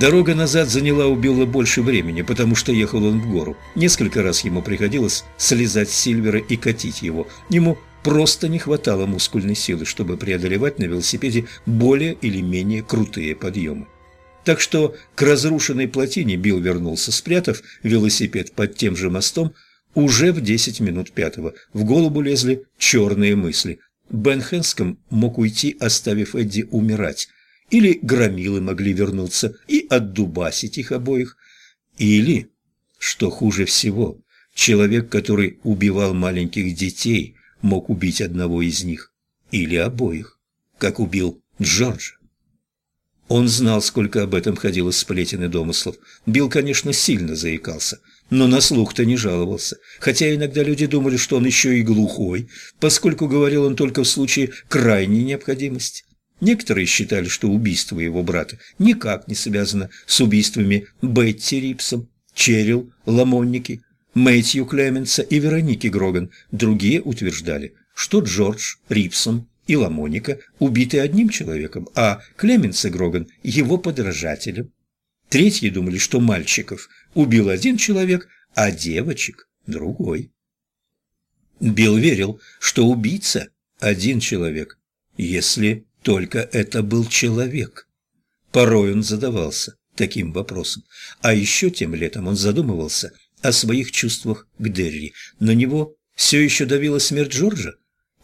Дорога назад заняла у Билла больше времени, потому что ехал он в гору. Несколько раз ему приходилось слезать с Сильвера и катить его. Ему просто не хватало мускульной силы, чтобы преодолевать на велосипеде более или менее крутые подъемы. Так что к разрушенной плотине Билл вернулся, спрятав велосипед под тем же мостом, уже в десять минут пятого. В голову лезли черные мысли. Бен Хэнском мог уйти, оставив Эдди умирать. Или громилы могли вернуться и отдубасить их обоих. Или, что хуже всего, человек, который убивал маленьких детей, мог убить одного из них. Или обоих, как убил Джорджа. Он знал, сколько об этом ходило сплетен и домыслов. Билл, конечно, сильно заикался, но на слух-то не жаловался. Хотя иногда люди думали, что он еще и глухой, поскольку говорил он только в случае крайней необходимости. Некоторые считали, что убийство его брата никак не связано с убийствами Бетти Рипсом, Черил Ламонники, Мэтью Клеменса и Вероники Гроган. Другие утверждали, что Джордж Рипсон и Ламоника убиты одним человеком, а Клеменс и Гроган – его подражателем. Третьи думали, что мальчиков убил один человек, а девочек – другой. Билл верил, что убийца – один человек, если только это был человек. Порой он задавался таким вопросом. А еще тем летом он задумывался о своих чувствах к Дерри. На него все еще давила смерть Джорджа?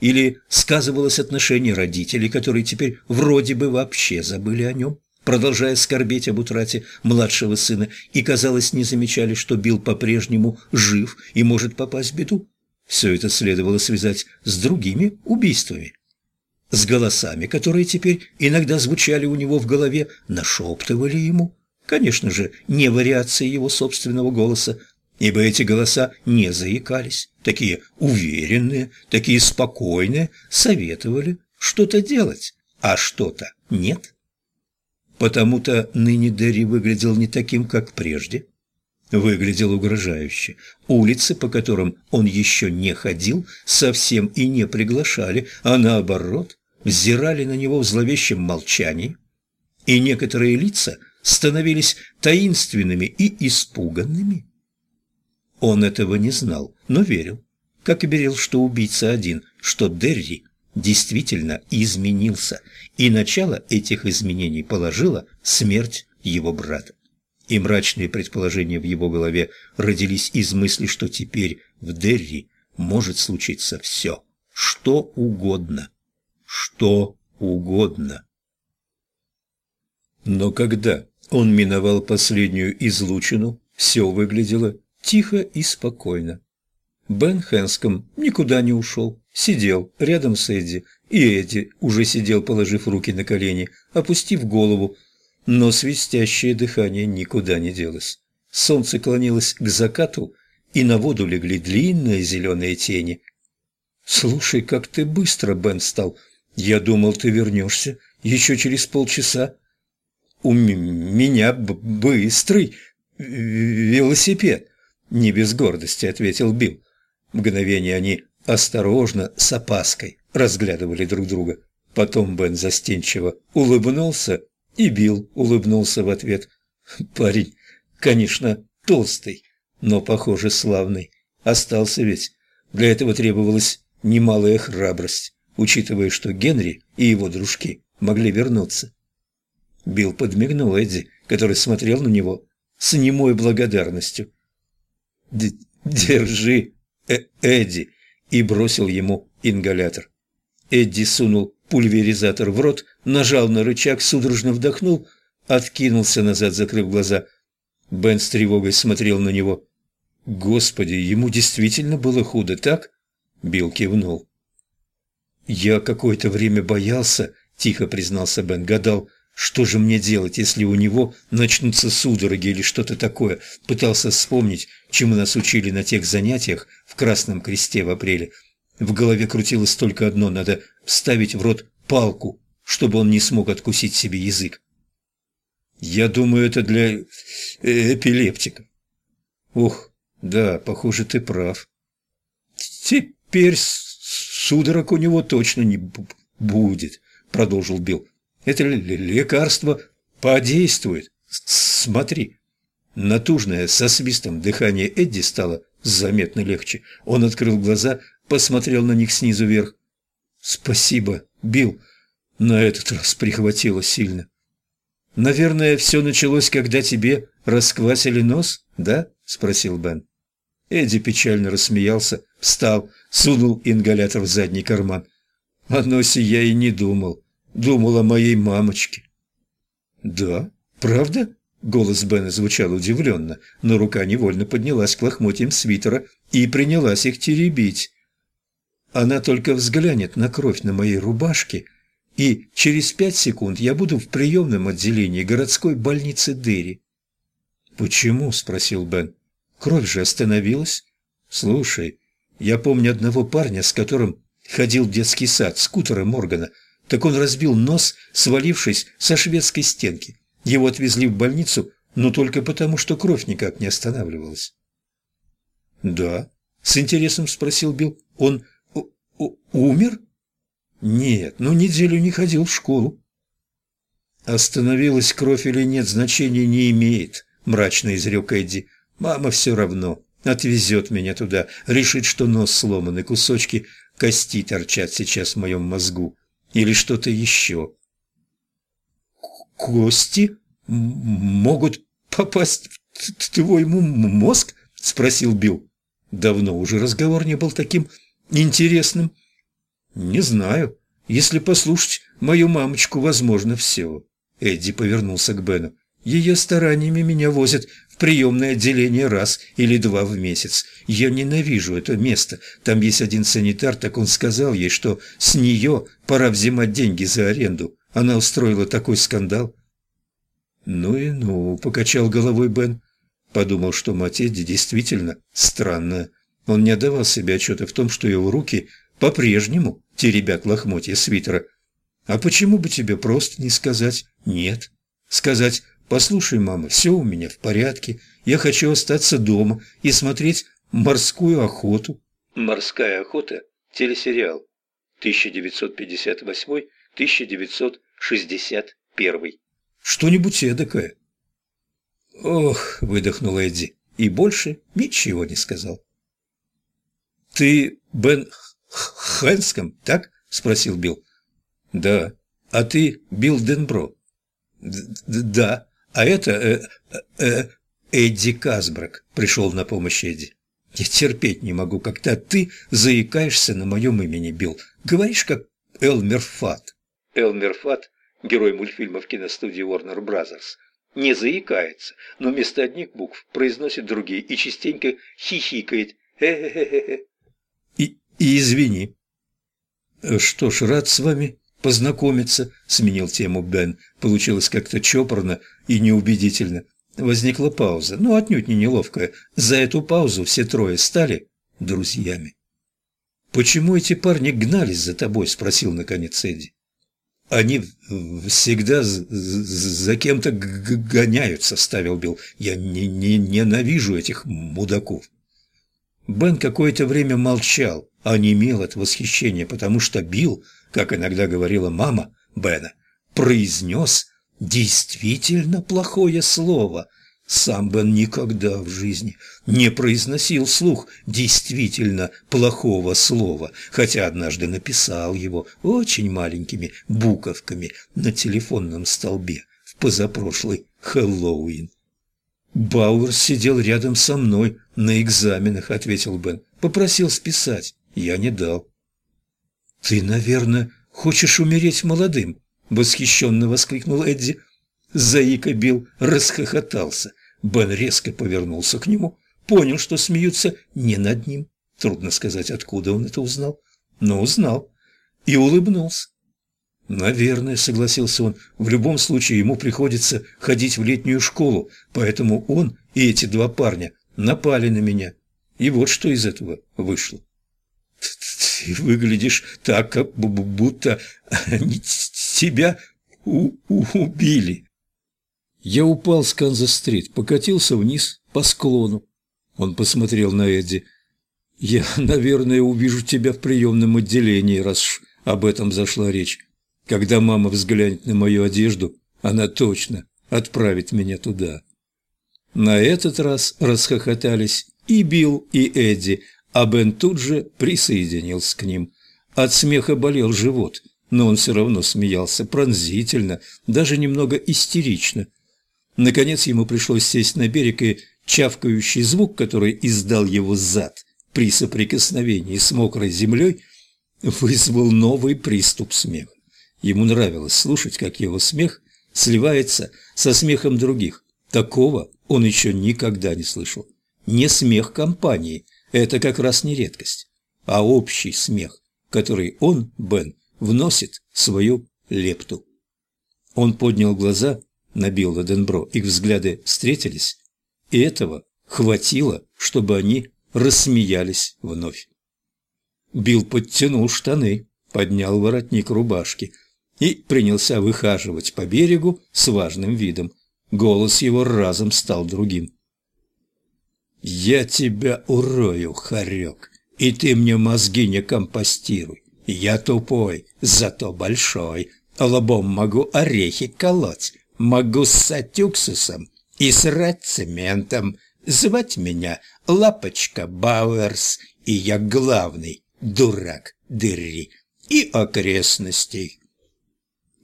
Или сказывалось отношение родителей, которые теперь вроде бы вообще забыли о нем, продолжая скорбеть об утрате младшего сына, и, казалось, не замечали, что Билл по-прежнему жив и может попасть в беду? Все это следовало связать с другими убийствами. С голосами, которые теперь иногда звучали у него в голове, нашептывали ему. Конечно же, не вариации его собственного голоса, ибо эти голоса не заикались, такие уверенные, такие спокойные, советовали что-то делать, а что-то нет. Потому-то ныне Дерри выглядел не таким, как прежде. Выглядел угрожающе. Улицы, по которым он еще не ходил, совсем и не приглашали, а наоборот, взирали на него в зловещем молчании. И некоторые лица становились таинственными и испуганными. Он этого не знал, но верил, как и верил, что убийца один, что Дерри действительно изменился, и начало этих изменений положила смерть его брата. И мрачные предположения в его голове родились из мысли, что теперь в Дерри может случиться все, что угодно, что угодно. Но когда он миновал последнюю излучину, все выглядело тихо и спокойно. Бен Хэнском никуда не ушел, сидел рядом с Эдди, и Эдди уже сидел, положив руки на колени, опустив голову, но свистящее дыхание никуда не делось. Солнце клонилось к закату, и на воду легли длинные зеленые тени. «Слушай, как ты быстро, Бен, стал. Я думал, ты вернешься еще через полчаса. У меня быстрый велосипед». «Не без гордости», — ответил Билл. Мгновение они осторожно, с опаской, разглядывали друг друга. Потом Бен застенчиво улыбнулся, и Билл улыбнулся в ответ. Парень, конечно, толстый, но, похоже, славный. Остался ведь. Для этого требовалась немалая храбрость, учитывая, что Генри и его дружки могли вернуться. Билл подмигнул Эдди, который смотрел на него с немой благодарностью. «Держи, э Эдди!» и бросил ему ингалятор. Эдди сунул пульверизатор в рот, нажал на рычаг, судорожно вдохнул, откинулся назад, закрыв глаза. Бен с тревогой смотрел на него. «Господи, ему действительно было худо, так?» Билл кивнул. «Я какое-то время боялся», — тихо признался Бен, гадал, что же мне делать, если у него начнутся судороги или что-то такое? Пытался вспомнить, чему нас учили на тех занятиях в Красном Кресте в апреле. В голове крутилось только одно – надо вставить в рот палку, чтобы он не смог откусить себе язык. Я думаю, это для э, эпилептика. Ух, да, похоже, ты прав. Теперь судорог у него точно не будет, продолжил Билл. Это лекарство подействует Смотри. Натужное, со свистом дыхание Эдди стало заметно легче. Он открыл глаза, посмотрел на них снизу вверх. «Спасибо, Билл. На этот раз прихватило сильно». «Наверное, все началось, когда тебе расквасили нос, да?» – спросил Бен. Эдди печально рассмеялся, встал, сунул ингалятор в задний карман. О носе я и не думал. Думал о моей мамочке. «Да? Правда?» Голос Бена звучал удивленно, но рука невольно поднялась к лохмотьям свитера и принялась их теребить. Она только взглянет на кровь на моей рубашке, и через пять секунд я буду в приемном отделении городской больницы Дерри. «Почему?» – спросил Бен. «Кровь же остановилась. Слушай, я помню одного парня, с которым ходил в детский сад, скутера Моргана. Так он разбил нос, свалившись со шведской стенки. Его отвезли в больницу, но только потому, что кровь никак не останавливалась. «Да», — с интересом спросил Билл. «Он умер?» «Нет, но неделю не ходил в школу». «Остановилась кровь или нет, значения не имеет», — мрачно изрек Эдди. «Мама все равно отвезет меня туда, решит, что нос сломан, и кусочки кости торчат сейчас в моем мозгу. Или что-то еще кости могут попасть в твой мозг?» – спросил Билл. Давно уже разговор не был таким интересным. «Не знаю. Если послушать мою мамочку, возможно, все». Эдди повернулся к Бену. «Ее стараниями меня возят приемное отделение раз или два в месяц. Я ненавижу это место. Там есть один санитар, так он сказал ей, что с нее пора взимать деньги за аренду. Она устроила такой скандал. «Ну и ну», — покачал головой Бен. Подумал, что мать Эдди действительно странная. Он не отдавал себе отчета в том, что его руки по-прежнему теребят лохмотья свитера. А почему бы тебе просто не сказать «нет»? Сказать «послушай, мама, все у меня в порядке, я хочу остаться дома и смотреть морскую охоту». «Морская охота» – телесериал. 1958-1961. Что-нибудь эдакое. Ох, выдохнул Эдди и больше ничего не сказал. Ты Бен Хэнском, так? спросил Билл. Да. А ты Билл Денбро? да. А это э, э, Эдди Казбрак пришел на помощь Эдди. Я терпеть не могу, когда ты заикаешься на моем имени, Билл. Говоришь, как Элмер Фат. Элмер Фат герой мультфильмов киностудии Warner Bros., не заикается, но вместо одних букв произносит другие и частенько хихикает. Хе-хе-хе-хе. И, и извини. Что ж, рад с вами познакомиться, сменил тему Бен. Получилось как-то чопорно и неубедительно. Возникла пауза, но отнюдь не неловкая. За эту паузу все трое стали друзьями. «Почему эти парни гнались за тобой?» – спросил наконец Эдди. Они всегда за кем-то гоняются, ставил Билл. Я не, не ненавижу этих мудаков. Бен какое-то время молчал, а не имел от восхищения, потому что Билл, как иногда говорила мама Бена, произнес действительно плохое слово – сам Бен никогда в жизни не произносил слух действительно плохого слова, хотя однажды написал его очень маленькими буковками на телефонном столбе в позапрошлый Хэллоуин. «Бауэрс сидел рядом со мной на экзаменах», — ответил Бен. «Попросил списать. Я не дал». «Ты, наверное, хочешь умереть молодым?» — восхищенно воскликнул Эдди. Заика Билл расхохотался. Бен резко повернулся к нему, понял, что смеются не над ним. Трудно сказать, откуда он это узнал, но узнал. И улыбнулся. «Наверное», — согласился он, — «в любом случае ему приходится ходить в летнюю школу, поэтому он и эти два парня напали на меня. И вот что из этого вышло». «Ты выглядишь так, как будто они тебя убили». Я упал с Канзас-стрит, покатился вниз по склону. Он посмотрел на Эдди. «Я, наверное, увижу тебя в приемном отделении, раз об этом зашла речь. Когда мама взглянет на мою одежду, она точно отправить меня туда. На этот раз расхохотались и Билл, и Эдди, а Бен тут же присоединился к ним. От смеха болел живот, но он все равно смеялся пронзительно, даже немного истерично. Наконец ему пришлось сесть на берег, и чавкающий звук, который издал его зад при соприкосновении с мокрой землей, вызвал новый приступ смеха. Ему нравилось слушать, как его смех сливается со смехом других. Такого он еще никогда не слышал. Не смех компании, это как раз не редкость, а общий смех, который он, Бен, вносит свою лепту. Он поднял глаза на Билла Денбро, их взгляды встретились, и этого хватило, чтобы они рассмеялись вновь. Билл подтянул штаны, поднял воротник рубашки и принялся выхаживать по берегу с важным видом. Голос его разом стал другим. «Я тебя урою, хорек, и ты мне мозги не компостируй. Я тупой, зато большой, лобом могу орехи колоть, могу ссать уксусом и срать цементом, звать меня Лапочка Бауэрс, и я главный дурак дыри и окрестностей.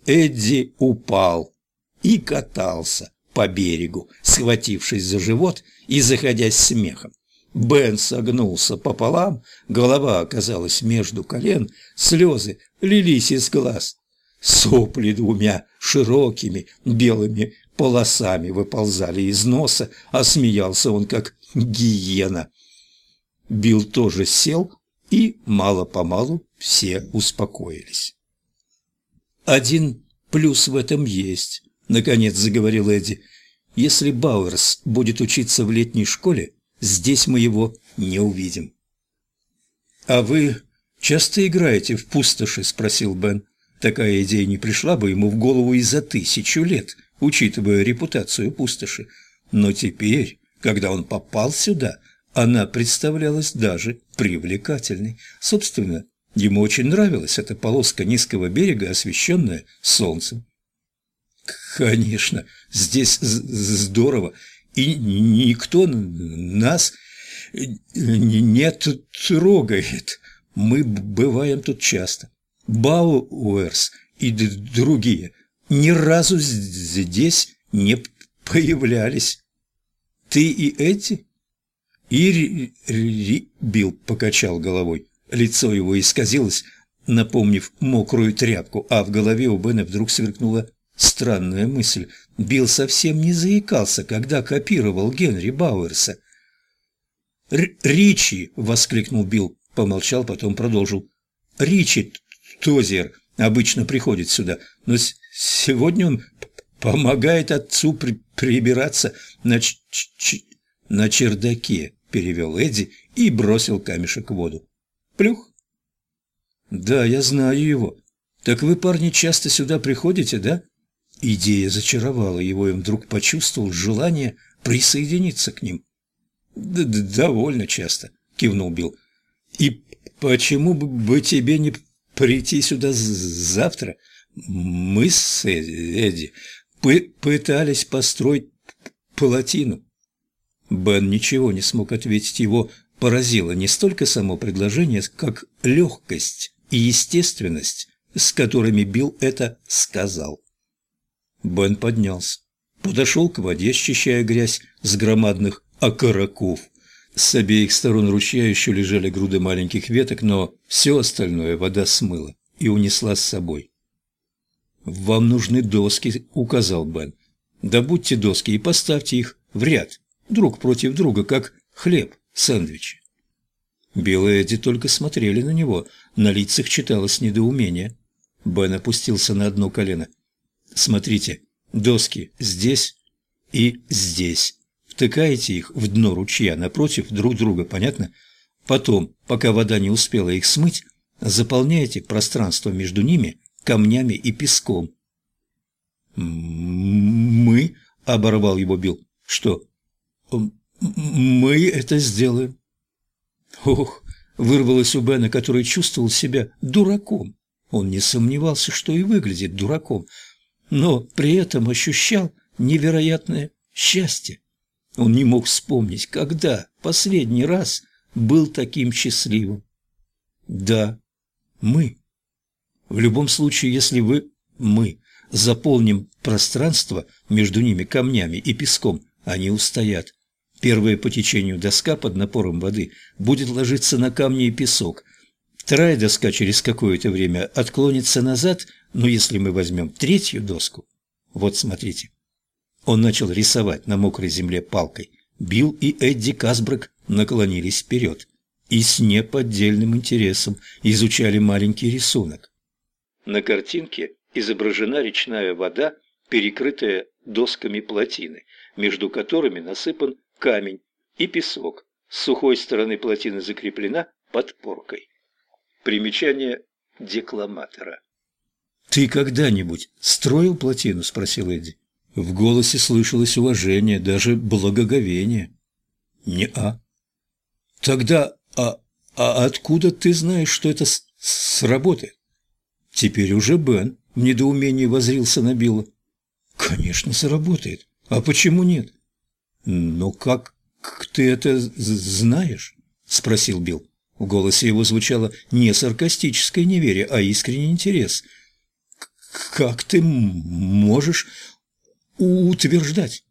Эдди упал и катался по берегу, схватившись за живот и заходясь смехом. Бен согнулся пополам, голова оказалась между колен, слезы лились из глаз. Сопли двумя широкими белыми полосами выползали из носа, а смеялся он как гиена. Билл тоже сел, и мало-помалу все успокоились. «Один плюс в этом есть», — наконец заговорил Эдди. «Если Бауэрс будет учиться в летней школе, здесь мы его не увидим». «А вы часто играете в пустоши?» – спросил Бен. Такая идея не пришла бы ему в голову и за тысячу лет, учитывая репутацию пустоши. Но теперь, когда он попал сюда, она представлялась даже привлекательной. Собственно, ему очень нравилась эта полоска низкого берега, освещенная солнцем. Конечно, здесь здорово, и никто нас не трогает. Мы бываем тут часто. Бауэрс и другие ни разу здесь не появлялись. Ты и эти? И Билл покачал головой. Лицо его исказилось, напомнив мокрую тряпку, а в голове у Бена вдруг сверкнула странная мысль. Билл совсем не заикался, когда копировал Генри Бауэрса. «Ричи!» — воскликнул Билл, помолчал, потом продолжил. «Ричи Тозер обычно приходит сюда, но сегодня он помогает отцу при прибираться на, ч ч на чердаке», — перевел Эдди и бросил камешек в воду. «Плюх!» «Да, я знаю его. Так вы, парни, часто сюда приходите, да?» Идея зачаровала его, и он вдруг почувствовал желание присоединиться к ним. Д -д «Довольно часто», — кивнул Билл. «И почему бы тебе не прийти сюда завтра? Мы с Эдди пытались построить палатину». Бен ничего не смог ответить, его поразило не столько само предложение, как легкость и естественность, с которыми Билл это сказал. Бен поднялся, подошел к воде, счищая грязь с громадных окороков. С обеих сторон ручья еще лежали груды маленьких веток, но все остальное вода смыла и унесла с собой. «Вам нужны доски», — указал Бен. «Добудьте доски и поставьте их в ряд, друг против друга, как хлеб, сэндвичи». Билл и Эдди только смотрели на него, на лицах читалось недоумение. Бен опустился на одно колено. Смотрите, доски здесь и здесь. Втыкаете их в дно ручья напротив друг друга, понятно? Потом, пока вода не успела их смыть, заполняете пространство между ними камнями и песком. «Мы?» — оборвал его Билл. «Что?» «Мы это сделаем». Ох, вырвалось у Бена, который чувствовал себя дураком. Он не сомневался, что и выглядит дураком, но при этом ощущал невероятное счастье. Он не мог вспомнить, когда последний раз был таким счастливым. Да, мы. В любом случае, если вы, мы, заполним пространство между ними камнями и песком, они устоят. Первая по течению доска под напором воды будет ложиться на камни и песок. Вторая доска через какое-то время отклонится назад, но если мы возьмем третью доску... Вот смотрите. Он начал рисовать на мокрой земле палкой. Билл и Эдди Касбрак наклонились вперед и с неподдельным интересом изучали маленький рисунок. На картинке изображена речная вода, перекрытая досками плотины, между которыми насыпан камень и песок. С сухой стороны плотины закреплена подпоркой. Примечание декламатора. «Ты когда-нибудь строил плотину?» – спросил Эдди. В голосе слышалось уважение, даже благоговение. «Не-а». «Тогда, а, а откуда ты знаешь, что это сработает?» Теперь уже Бен в недоумении возрился на Билла. «Конечно, сработает. А почему нет?» «Но как ты это знаешь?» – спросил Билл. В голосе его звучало не саркастическое неверие, а искренний интерес. «Как ты можешь утверждать?»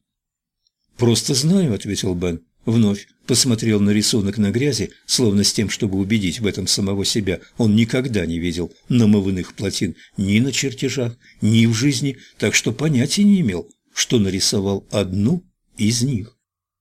«Просто знаю», — ответил Бен. Вновь посмотрел на рисунок на грязи, словно с тем, чтобы убедить в этом самого себя. Он никогда не видел намыванных плотин ни на чертежах, ни в жизни, так что понятия не имел, что нарисовал одну из них.